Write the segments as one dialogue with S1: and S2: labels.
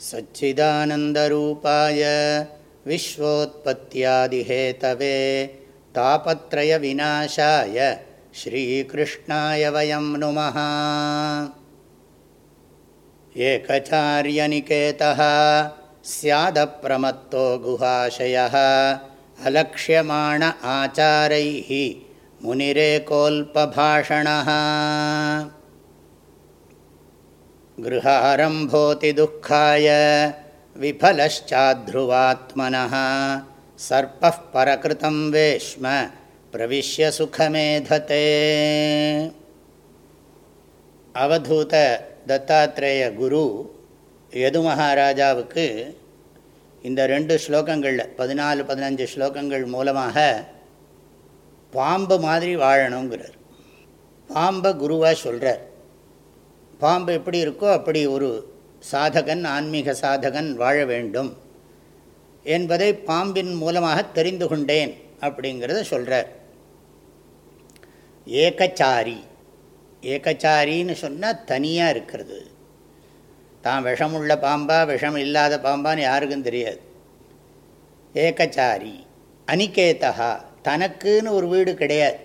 S1: सच्चिदानन्दरूपाय विश्वोत्पत्त्यादिहेतवे तापत्रयविनाशाय श्रीकृष्णाय वयं नुमः। एकचार्यनिकेतः स्यादप्रमत्तो गुहाशयः अलक्ष्यमाण आचारैः मुनिरेकोऽल्पभाषणः गृहारम्भोति दुःखाय विफलश्चाध्रुवात्मनः सर्पः परकृतं वेश्म प्रविश्य सुखमेधते அவதூத தத்தாத்ரேய குரு யது மகாராஜாவுக்கு இந்த ரெண்டு ஸ்லோகங்களில் பதினாலு பதினஞ்சு ஸ்லோகங்கள் மூலமாக பாம்பு மாதிரி வாழணுங்கிறார் பாம்பை குருவாக சொல்கிறார் பாம்பு எப்படி இருக்கோ அப்படி ஒரு சாதகன் ஆன்மீக சாதகன் வாழ வேண்டும் என்பதை பாம்பின் மூலமாக தெரிந்து கொண்டேன் அப்படிங்கிறத சொல்கிறார் ஏகச்சாரி. ஏகச்சாரின்னு சொன்னால் தனியாக இருக்கிறது. தான் விஷமுள்ள பாம்பா விஷம் இல்லாத பாம்பான்னு யாருக்கும் தெரியாது. ஏகச்சாரி. அனிகேதா தனக்குன்னு ஒரு வீடு கிடையாது.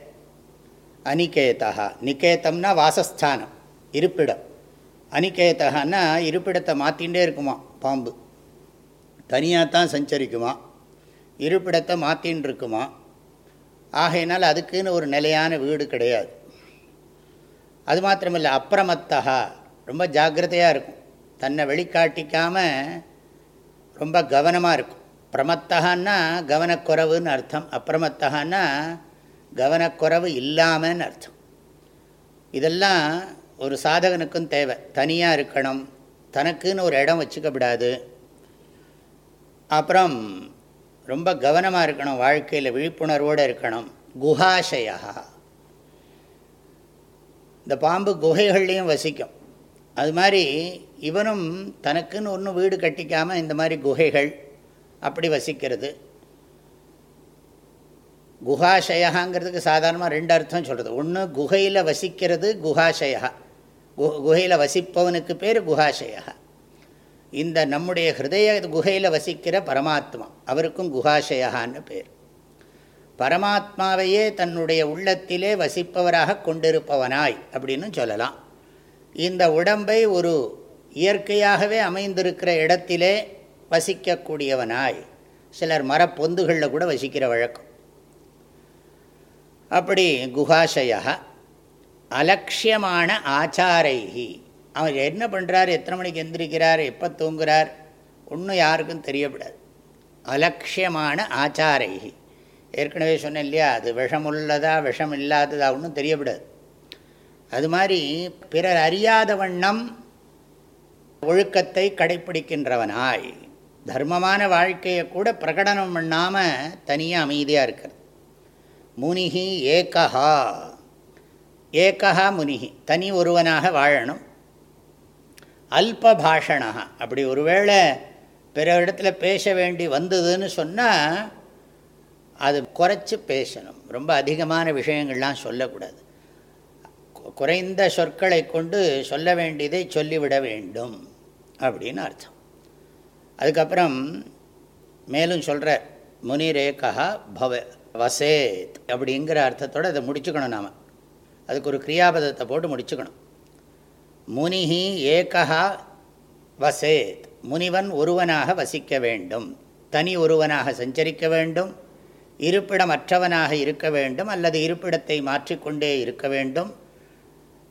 S1: அனிகேதா நிகேதம்னா வாசஸ்தானம். இருப்பிடம். அனிகேதகன்னா இருப்பிடத்தை மாற்றிகிட்டே இருக்குமா பாம்பு. தனியாக தான் சஞ்சரிக்குமா இருப்பிடத்தை மாற்றின்னு இருக்குமா ஆகையினால் அதுக்குன்னு ஒரு நிலையான வீடு கிடையாது. அது மாத்திரமில்லை அப்புறமத்தகா ரொம்ப ஜாக்கிரதையாக இருக்கும். தன்னை வெளிக்காட்டிக்காமல் ரொம்ப கவனமாக இருக்கும். பிரமத்தகான்னா கவனக்குறவுன்னு அர்த்தம். அப்புறமத்தகான்னா கவனக்குறவு இல்லாமன்னு அர்த்தம். இதெல்லாம் ஒரு சாதகனுக்கும் தேவை. தனியாக இருக்கணும். தனக்குன்னு ஒரு இடம் வச்சுக்கப்படாது. அப்புறம் ரொம்ப கவனமாக இருக்கணும். வாழ்க்கையில் விழிப்புணர்வோடு இருக்கணும். குஹாசயா. இந்த பாம்பு குகைகள்லேயும் வசிக்கும். அது மாதிரி இவனும் தனக்குன்னு ஒன்றும் வீடு கட்டிக்காமல் இந்த மாதிரி குகைகள் அப்படி வசிக்கிறது. குஹாஷயாங்கிறதுக்கு சாதாரணமாக ரெண்டு அர்த்தம் சொல்கிறது ஒன்று குகையில் வசிக்கிறது குஹாஷயா கு குகையில் வசிப்பவனுக்கு பேர் குஹாஷயா. இந்த நம்முடைய ஹிருதய குகையில் வசிக்கிற பரமாத்மா அவருக்கும் குஹாஷயான்னு பேர். பரமாத்மாவையே தன்னுடைய உள்ளத்திலே வசிப்பவராக கொண்டிருப்பவனாய் அப்படின்னு சொல்லலாம். இந்த உடம்பை ஒரு இயற்கையாகவே அமைந்திருக்கிற இடத்திலே வசிக்கக்கூடியவனாய். சிலர் மரப்பொந்துகளில் கூட வசிக்கிற வழக்கம். அப்படி குஹாஷயா. அலட்சியமான ஆச்சாரைகி. அவர் என்ன பண்ணுறார் எத்தனை மணிக்கு எந்திரிக்கிறார்? எப்போ தூங்குகிறார் ஒன்றும் யாருக்கும் தெரியப்படாது. அலட்சியமான ஆச்சாரைகி. ஏற்கனவே சொன்னேன் இல்லையா? அது விஷமுள்ளதா விஷம் இல்லாததா ஒன்றும் தெரியப்படாது. அது மாதிரி பிறர் அறியாத வண்ணம் ஒழுக்கத்தை கடைப்பிடிக்கின்றவனாய். தர்மமான வாழ்க்கையை கூட பிரகடனம் பண்ணாமல் தனியாக அமைதியாக இருக்கிறது. முனிகி ஏகஹா. ஏகா முனிகி தனி ஒருவனாக வாழணும். அல்பபாஷணா அப்படி ஒருவேளை பிற இடத்துல பேச வேண்டி வந்ததுன்னு சொன்னால் அது குறைச்சி பேசணும். ரொம்ப அதிகமான விஷயங்கள்லாம் சொல்லக்கூடாது. குறைந்த சொற்களை கொண்டு சொல்ல வேண்டியதை சொல்லிவிட வேண்டும் அப்படின்னு அர்த்தம். அதுக்கப்புறம் மேலும் சொல்கிற முனிரேகா பவ வசேத் அப்படிங்கிற அர்த்தத்தோடு அதை முடிச்சுக்கணும் நாம். அதுக்கு ஒரு கிரியாபதத்தை போட்டு முடிச்சுக்கணும். முனிஹி ஏகா வசேத். முனிவன் ஒருவனாக வசிக்க வேண்டும். தனி ஒருவனாக சஞ்சரிக்க வேண்டும். இருப்பிடமற்றவனாக இருக்க வேண்டும். அல்லது இருப்பிடத்தை மாற்றிக்கொண்டே இருக்க வேண்டும்.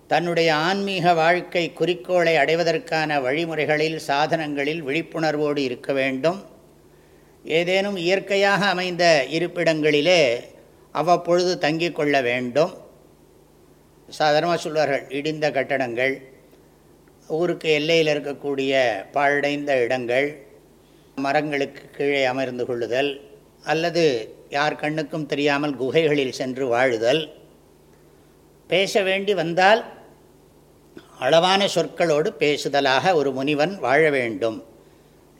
S1: தன்னுடைய ஆன்மீக வாழ்க்கை குறிக்கோளை அடைவதற்கான வழிமுறைகளில் சாதனங்களில் விழிப்புணர்வோடு இருக்க வேண்டும். ஏதேனும் இயற்கையாக அமைந்த இருப்பிடங்களிலே அவ்வப்பொழுது தங்கி கொள்ள வேண்டும். சாதாரணமாக சொல்வார்கள் இடிந்த கட்டடங்கள் ஊருக்கு எல்லையில் இருக்கக்கூடிய பாழடைந்த இடங்கள் மரங்களுக்கு கீழே அமர்ந்து கொள்ளுதல் அல்லது யார் கண்ணுக்கும் தெரியாமல் குகைகளில் சென்று வாழுதல். பேச வேண்டி வந்தால் அளவான சொற்களோடு பேசுதலாக ஒரு முனிவன் வாழ வேண்டும்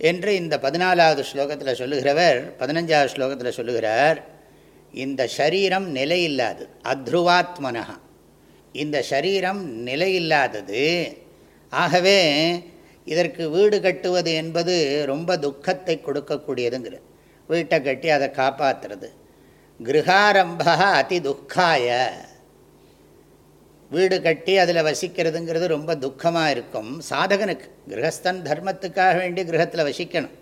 S1: என்று இந்த பதினாலாவது ஸ்லோகத்தில் சொல்லுகிறவர் பதினஞ்சாவது ஸ்லோகத்தில் சொல்லுகிறார் இந்த சரீரம் நிலையில்லாது அத்ருவாத்மனகா இந்த சரீரம் நிலையில்லாதது. ஆகவே இதற்கு வீடு கட்டுவது என்பது ரொம்ப துக்கத்தை கொடுக்கக்கூடியதுங்கிற. வீட்டை கட்டி அதை காப்பாற்றுறது கிரகாரம்பா அதி துக்காய. வீடு கட்டி அதில் வசிக்கிறதுங்கிறது ரொம்ப துக்கமாக இருக்கும். சாதகனுக்கு கிரகஸ்தன் தர்மத்துக்காக வேண்டி கிரகத்தில் வசிக்கணும்.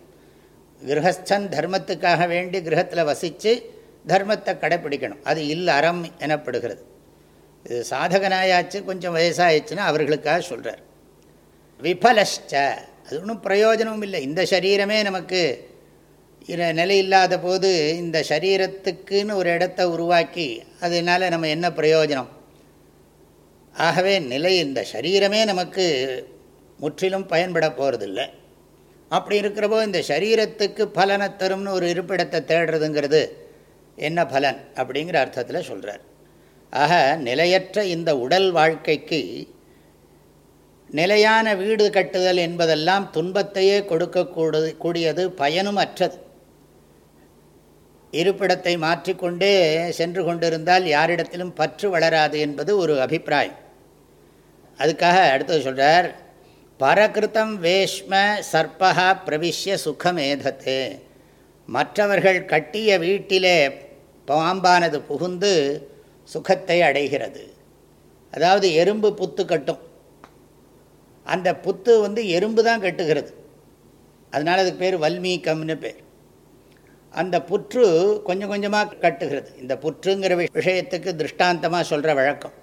S1: கிரகஸ்தன் தர்மத்துக்காக வேண்டி கிரகத்தில் வசித்து தர்மத்தை கடைப்பிடிக்கணும் அது இல் அறம் எனப்படுகிறது. இது சாதகனாயாச்சு கொஞ்சம் வயசாகிடுச்சுன்னா அவர்களுக்காக சொல்கிறார் விபலஷ்ட அது ஒன்றும் பிரயோஜனமும் இல்லை. இந்த சரீரமே நமக்கு நிலை இல்லாத போது இந்த சரீரத்துக்குன்னு ஒரு இடத்த உருவாக்கி அதனால் நம்ம என்ன பிரயோஜனம்? ஆகவே நிலை இந்த சரீரமே நமக்கு முற்றிலும் பயன்பட போகிறதில்லை அப்படி இருக்கிறப்போ இந்த சரீரத்துக்கு பலனை தரும்னு ஒரு இருப்பிடத்தை தேடுறதுங்கிறது என்ன பலன்? அப்படிங்கிற அர்த்தத்தில் சொல்கிறார் ஆக நிலையற்ற இந்த உடல் வாழ்க்கைக்கு நிலையான வீடு கட்டுதல் என்பதெல்லாம் துன்பத்தையே கொடுக்கக்கூடு கூடியது பயனும் அற்றது. இருப்பிடத்தை மாற்றிக்கொண்டே சென்று கொண்டிருந்தால் யாரிடத்திலும் பற்று வளராது என்பது ஒரு அபிப்பிராயம். அதுக்காக அடுத்தது சொல்கிறார் பரகிருத்தம் வேஷ்ம சர்பகா பிரவிஷ்ய சுகமேதத்தே. மற்றவர்கள் கட்டிய வீட்டிலே பாம்பானது புகுந்து சுகத்தை அடைகிறது. அதாவது எறும்பு புத்து கட்டும். அந்த புத்து வந்து எறும்பு தான் கட்டுகிறது. அதனால் அதுக்கு பேர் வல்மீக்கம்னு பேர். அந்த புற்று கொஞ்சம் கொஞ்சமாக கட்டுகிறது. இந்த புற்றுங்கிற விஷயத்துக்கு திருஷ்டாந்தமாக சொல்கிற வழக்கம்.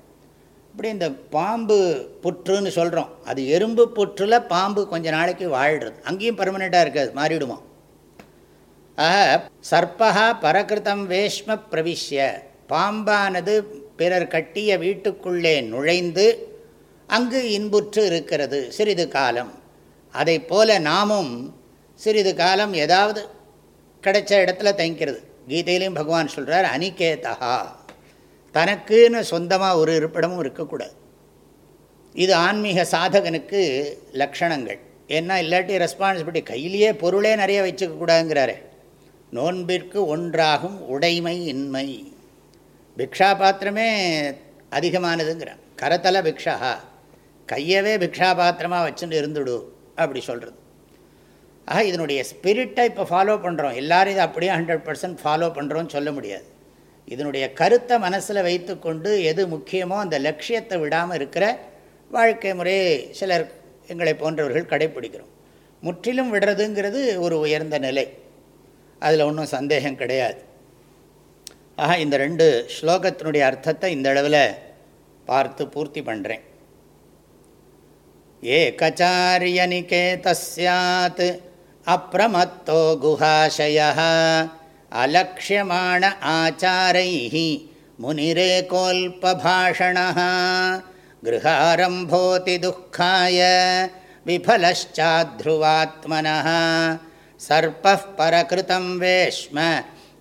S1: இப்படி இந்த பாம்பு புற்றுன்னு சொல்கிறோம் அது எறும்பு புற்றில் பாம்பு கொஞ்ச நாளைக்கு வாழ்கிறது அங்கேயும் பர்மனெண்ட்டாக இருக்காது மாறிடுமா? ஆக சர்பகா பரகிருதம் வேஷ்ம பிரவிஷ்ய. பாம்பானது பிறர் கட்டிய வீட்டுக்குள்ளே நுழைந்து அங்கு இன்புற்று இருக்கிறது சிறிது காலம். அதை போல நாமும் சிறிது காலம் ஏதாவது கிடைச்ச இடத்துல தங்கிக்கிறது. கீதையிலையும் பகவான் சொல்கிறார் அனிகேதா தனக்குன்னு சொந்தமாக ஒரு இருப்பிடமும் இருக்கக்கூடாது. இது ஆன்மீக சாதகனுக்கு லக்ஷணங்கள் ஏன்னா இல்லாட்டி ரெஸ்பான்சிபிலிட்டி கையிலேயே பொருளே நிறைய வச்சுக்கக்கூடாதுங்கிறாரு. நோன்பிற்கு ஒன்றாகும் உடைமை இன்மை. பிக்ஷா பாத்திரமே அதிகமானதுங்கிறான். கரத்தல பிக்ஷா கையவே பிக்ஷா பாத்திரமாக வச்சுட்டு இருந்துடு அப்படி சொல்கிறது ஆக இதனுடைய ஸ்பிரிட்டை இப்போ ஃபாலோ பண்ணுறோம் எல்லோரும் இதை அப்படியே ஹண்ட்ரட் பர்சன்ட் ஃபாலோ பண்ணுறோன்னு சொல்ல முடியாது. இதனுடைய கருத்தை மனசில் வைத்துக்கொண்டு எது முக்கியமோ அந்த லட்சியத்தை விடாமல் இருக்கிற வாழ்க்கை முறையை சிலர் எங்களை போன்றவர்கள் கடைப்பிடிக்கிறோம். முற்றிலும் விடுறதுங்கிறது ஒரு உயர்ந்த நிலை. அதில் ஒன்றும் சந்தேகம் கிடையாது. ஆக இந்த ரெண்டு ஸ்லோகத்தினுடைய அர்த்தத்தை இந்த அளவில் பார்த்து பூர்த்தி பண்ணுறேன் ஏகச்சாரியநிகேதாத் அப்பிரமத்தோ குஹாசய அலட்சியமான ஆச்சாரை முனிரே கோல்பாஷண கிருஹாரம்போதி துக்காய விபலச்சாத்ருவாத்மன சர்ப்ப வேஷ்ம